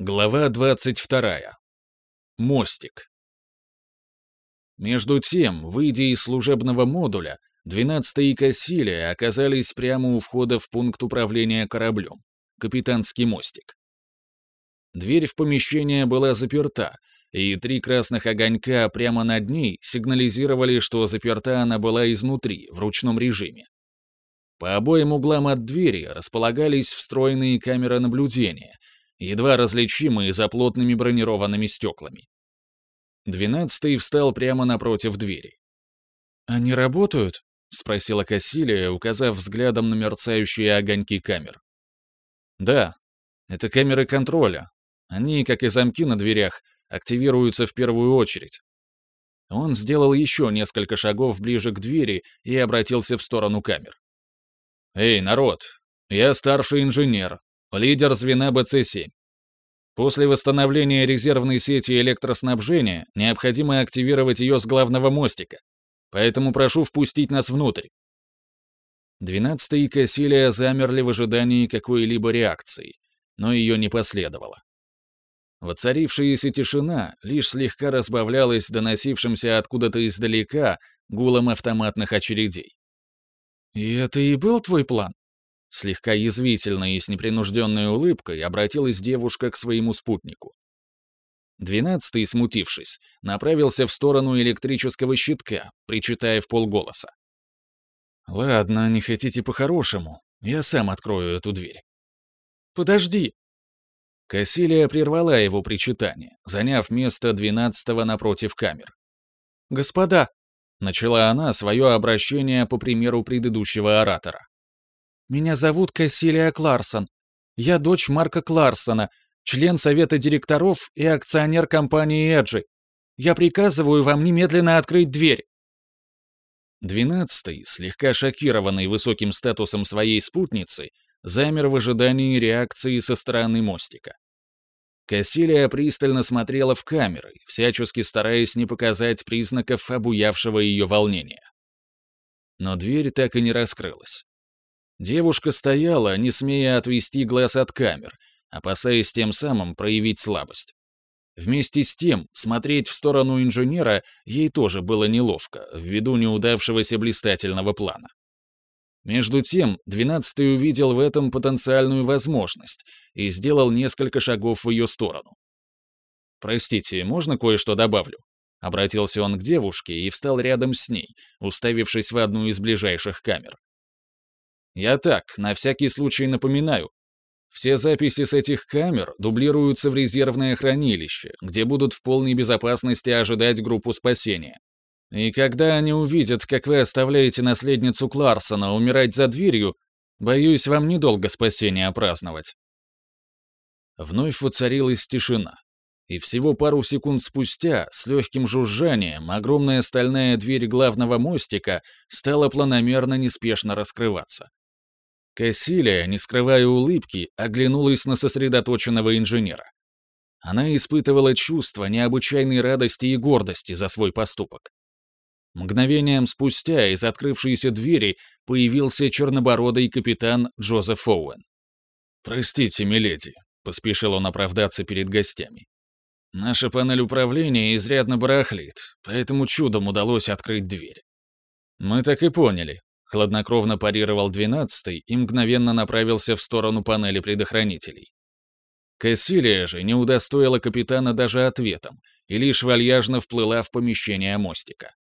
Глава 22. Мостик. Между тем, выйдя из служебного модуля, 12 и Кассилия оказались прямо у входа в пункт управления кораблем, капитанский мостик. Дверь в помещение была заперта, и три красных огонька прямо над ней сигнализировали, что заперта она была изнутри, в ручном режиме. По обоим углам от двери располагались встроенные камеры наблюдения, едва различимые за плотными бронированными стеклами. Двенадцатый встал прямо напротив двери. «Они работают?» — спросила Кассилия, указав взглядом на мерцающие огоньки камер. «Да, это камеры контроля. Они, как и замки на дверях, активируются в первую очередь». Он сделал еще несколько шагов ближе к двери и обратился в сторону камер. «Эй, народ, я старший инженер, лидер звена БЦ-7. После восстановления резервной сети электроснабжения необходимо активировать ее с главного мостика, поэтому прошу впустить нас внутрь. Двенадцатый и Кассилия замерли в ожидании какой-либо реакции, но ее не последовало. Воцарившаяся тишина лишь слегка разбавлялась доносившимся откуда-то издалека гулом автоматных очередей. «И это и был твой план?» Слегка язвительно и с непринужденной улыбкой обратилась девушка к своему спутнику. Двенадцатый, смутившись, направился в сторону электрического щитка, причитая в полголоса. «Ладно, не хотите по-хорошему. Я сам открою эту дверь». «Подожди!» Кассилия прервала его причитание, заняв место двенадцатого напротив камер. «Господа!» — начала она свое обращение по примеру предыдущего оратора. Меня зовут Кассилия Кларсон. Я дочь Марка Кларсона, член совета директоров и акционер компании Эджи. Я приказываю вам немедленно открыть дверь». Двенадцатый, слегка шокированный высоким статусом своей спутницы, замер в ожидании реакции со стороны мостика. Кассилия пристально смотрела в камеры, всячески стараясь не показать признаков обуявшего ее волнения. Но дверь так и не раскрылась. Девушка стояла, не смея отвести глаз от камер, опасаясь тем самым проявить слабость. Вместе с тем, смотреть в сторону инженера ей тоже было неловко, ввиду неудавшегося блистательного плана. Между тем, двенадцатый увидел в этом потенциальную возможность и сделал несколько шагов в ее сторону. «Простите, можно кое-что добавлю?» Обратился он к девушке и встал рядом с ней, уставившись в одну из ближайших камер. Я так, на всякий случай напоминаю. Все записи с этих камер дублируются в резервное хранилище, где будут в полной безопасности ожидать группу спасения. И когда они увидят, как вы оставляете наследницу Кларсона умирать за дверью, боюсь, вам недолго спасения праздновать. Вновь воцарилась тишина. И всего пару секунд спустя, с легким жужжанием, огромная стальная дверь главного мостика стала планомерно неспешно раскрываться. Кассилия, не скрывая улыбки, оглянулась на сосредоточенного инженера. Она испытывала чувство необычайной радости и гордости за свой поступок. Мгновением спустя из открывшейся двери появился чернобородый капитан Джозеф Оуэн. «Простите, миледи», — поспешил он оправдаться перед гостями. «Наша панель управления изрядно барахлит, поэтому чудом удалось открыть дверь». «Мы так и поняли», Хладнокровно парировал двенадцатый и мгновенно направился в сторону панели предохранителей. Кассилия же не удостоила капитана даже ответом и лишь вальяжно вплыла в помещение мостика.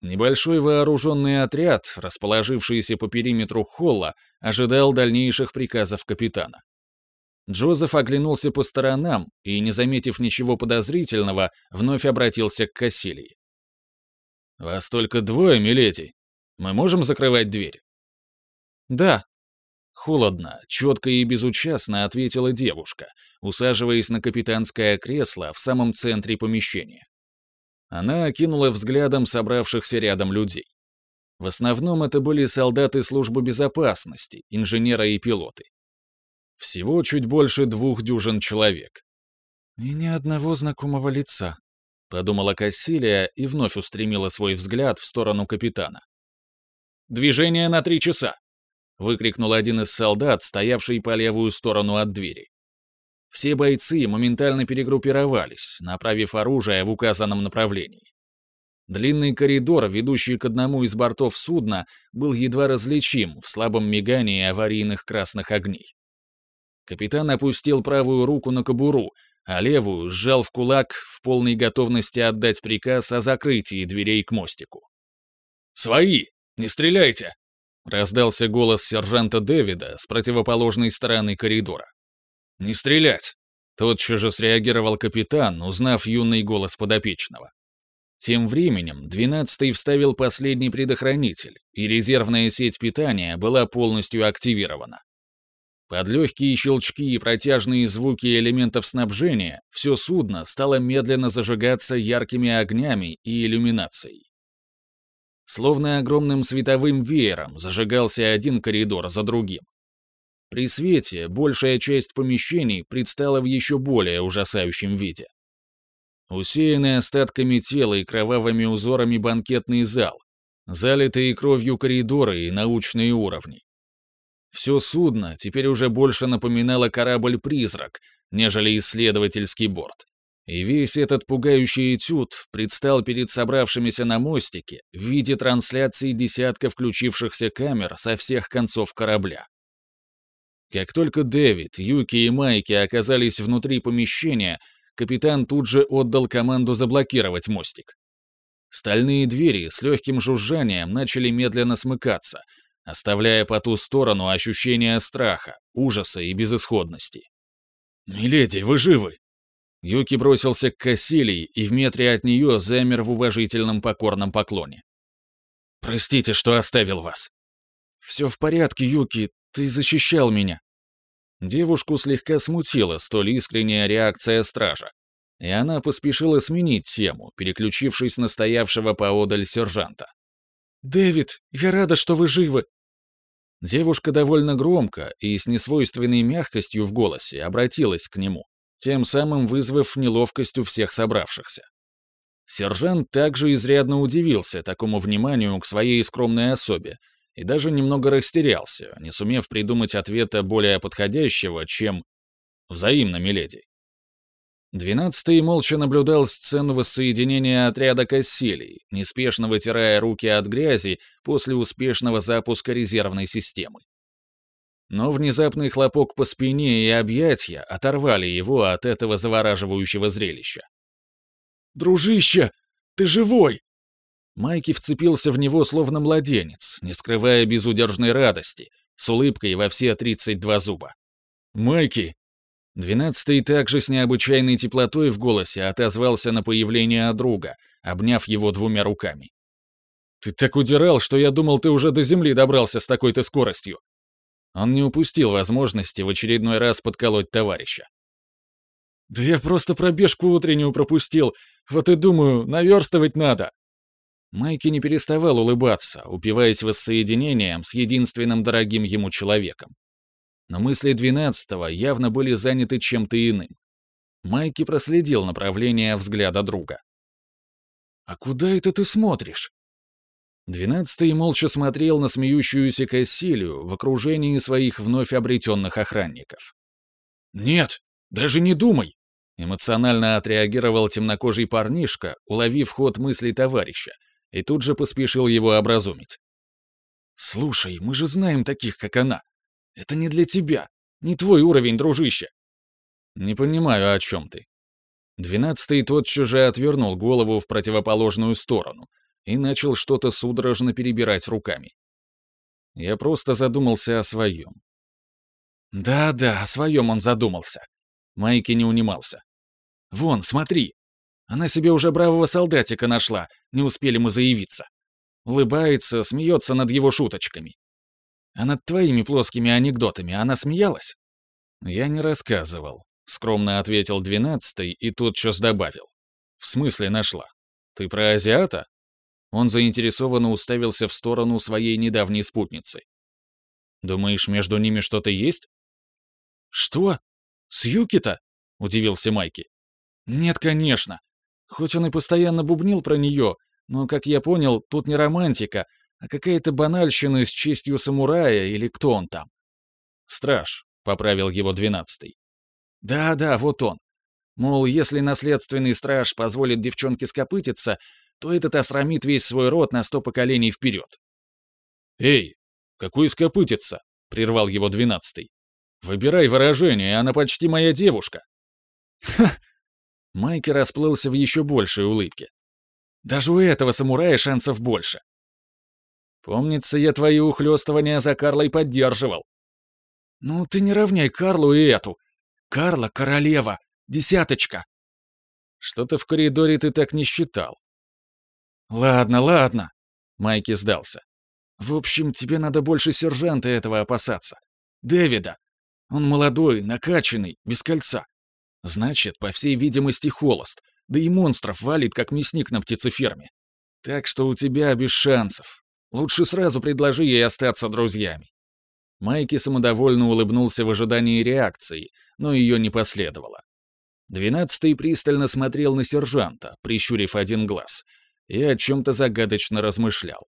Небольшой вооруженный отряд, расположившийся по периметру холла, ожидал дальнейших приказов капитана. Джозеф оглянулся по сторонам и, не заметив ничего подозрительного, вновь обратился к Кассилии. «Вас только двое, миледи?» Мы можем закрывать дверь?» «Да». Холодно, четко и безучастно ответила девушка, усаживаясь на капитанское кресло в самом центре помещения. Она окинула взглядом собравшихся рядом людей. В основном это были солдаты службы безопасности, инженеры и пилоты. Всего чуть больше двух дюжин человек. «И ни одного знакомого лица», — подумала Кассилия и вновь устремила свой взгляд в сторону капитана. Движение на три часа!» — выкрикнул один из солдат, стоявший по левую сторону от двери. Все бойцы моментально перегруппировались, направив оружие в указанном направлении. Длинный коридор, ведущий к одному из бортов судна, был едва различим в слабом мигании аварийных красных огней. Капитан опустил правую руку на кобуру, а левую сжал в кулак в полной готовности отдать приказ о закрытии дверей к мостику. «Свои! Не стреляйте!» — раздался голос сержанта Дэвида с противоположной стороны коридора. «Не стрелять!» — тотчас же среагировал капитан, узнав юный голос подопечного. Тем временем, двенадцатый вставил последний предохранитель, и резервная сеть питания была полностью активирована. Под легкие щелчки и протяжные звуки элементов снабжения все судно стало медленно зажигаться яркими огнями и иллюминацией. Словно огромным световым веером зажигался один коридор за другим. При свете большая часть помещений предстала в еще более ужасающем виде. Усеянный остатками тела и кровавыми узорами банкетный зал, залитые кровью коридоры и научные уровни. Все судно теперь уже больше напоминало корабль-призрак, нежели исследовательский борт. И весь этот пугающий этюд предстал перед собравшимися на мостике в виде трансляции десятка включившихся камер со всех концов корабля. Как только Дэвид, Юки и Майки оказались внутри помещения, капитан тут же отдал команду заблокировать мостик. Стальные двери с легким жужжанием начали медленно смыкаться, оставляя по ту сторону ощущение страха, ужаса и безысходности. «Миледи, вы живы!» Юки бросился к Кассилии и в метре от нее замер в уважительном покорном поклоне. «Простите, что оставил вас». «Все в порядке, Юки, ты защищал меня». Девушку слегка смутила столь искренняя реакция стража, и она поспешила сменить тему, переключившись на стоявшего поодаль сержанта. «Дэвид, я рада, что вы живы. Девушка довольно громко и с несвойственной мягкостью в голосе обратилась к нему, тем самым вызвав неловкость у всех собравшихся. Сержант также изрядно удивился такому вниманию к своей скромной особе и даже немного растерялся, не сумев придумать ответа более подходящего, чем «взаимно, миледи». Двенадцатый молча наблюдал сцену воссоединения отряда Кассилий, неспешно вытирая руки от грязи после успешного запуска резервной системы. Но внезапный хлопок по спине и объятия оторвали его от этого завораживающего зрелища. «Дружище, ты живой!» Майки вцепился в него словно младенец, не скрывая безудержной радости, с улыбкой во все 32 зуба. «Майки, Двенадцатый также с необычайной теплотой в голосе отозвался на появление друга, обняв его двумя руками. «Ты так удирал, что я думал, ты уже до земли добрался с такой-то скоростью». Он не упустил возможности в очередной раз подколоть товарища. «Да я просто пробежку утреннюю пропустил, вот и думаю, наверстывать надо». Майки не переставал улыбаться, упиваясь воссоединением с единственным дорогим ему человеком но мысли двенадцатого явно были заняты чем-то иным. Майки проследил направление взгляда друга. «А куда это ты смотришь?» Двенадцатый молча смотрел на смеющуюся Кассилию в окружении своих вновь обретенных охранников. «Нет, даже не думай!» Эмоционально отреагировал темнокожий парнишка, уловив ход мыслей товарища, и тут же поспешил его образумить. «Слушай, мы же знаем таких, как она. Это не для тебя. Не твой уровень, дружище. Не понимаю, о чем ты. Двенадцатый тотчас же отвернул голову в противоположную сторону и начал что-то судорожно перебирать руками. Я просто задумался о своем. Да-да, о своем он задумался. Майки не унимался. Вон, смотри. Она себе уже бравого солдатика нашла, не успели мы заявиться. Улыбается, смеется над его шуточками. А над твоими плоскими анекдотами она смеялась?» «Я не рассказывал», — скромно ответил двенадцатый и тотчас добавил. «В смысле нашла? Ты про азиата?» Он заинтересованно уставился в сторону своей недавней спутницы. «Думаешь, между ними что-то есть?» «Что? С Юки-то?» — удивился Майки. «Нет, конечно. Хоть он и постоянно бубнил про нее, но, как я понял, тут не романтика, а какая-то банальщина с честью самурая или кто он там. «Страж», — поправил его двенадцатый. Да-да, вот он. Мол, если наследственный страж позволит девчонке скопытиться, то этот осрамит весь свой род на сто поколений вперед. «Эй, какой скопытится?» — прервал его двенадцатый. «Выбирай выражение, она почти моя девушка». «Ха!» Майки расплылся в еще большей улыбке. «Даже у этого самурая шансов больше». «Помнится, я твои ухлёстывания за Карлой поддерживал». «Ну, ты не равняй Карлу и эту. Карла — королева, десяточка». «Что-то в коридоре ты так не считал». «Ладно, ладно», — Майки сдался. В общем, тебе надо больше сержанта этого опасаться. Дэвида. Он молодой, накачанный, без кольца. Значит, по всей видимости, холост. Да и монстров валит, как мясник на птицеферме. Так что у тебя без шансов. Лучше сразу предложи ей остаться друзьями. Майки самодовольно улыбнулся в ожидании реакции, но ее не последовало. Двенадцатый пристально смотрел на сержанта, прищурив один глаз, и о чем-то загадочно размышлял.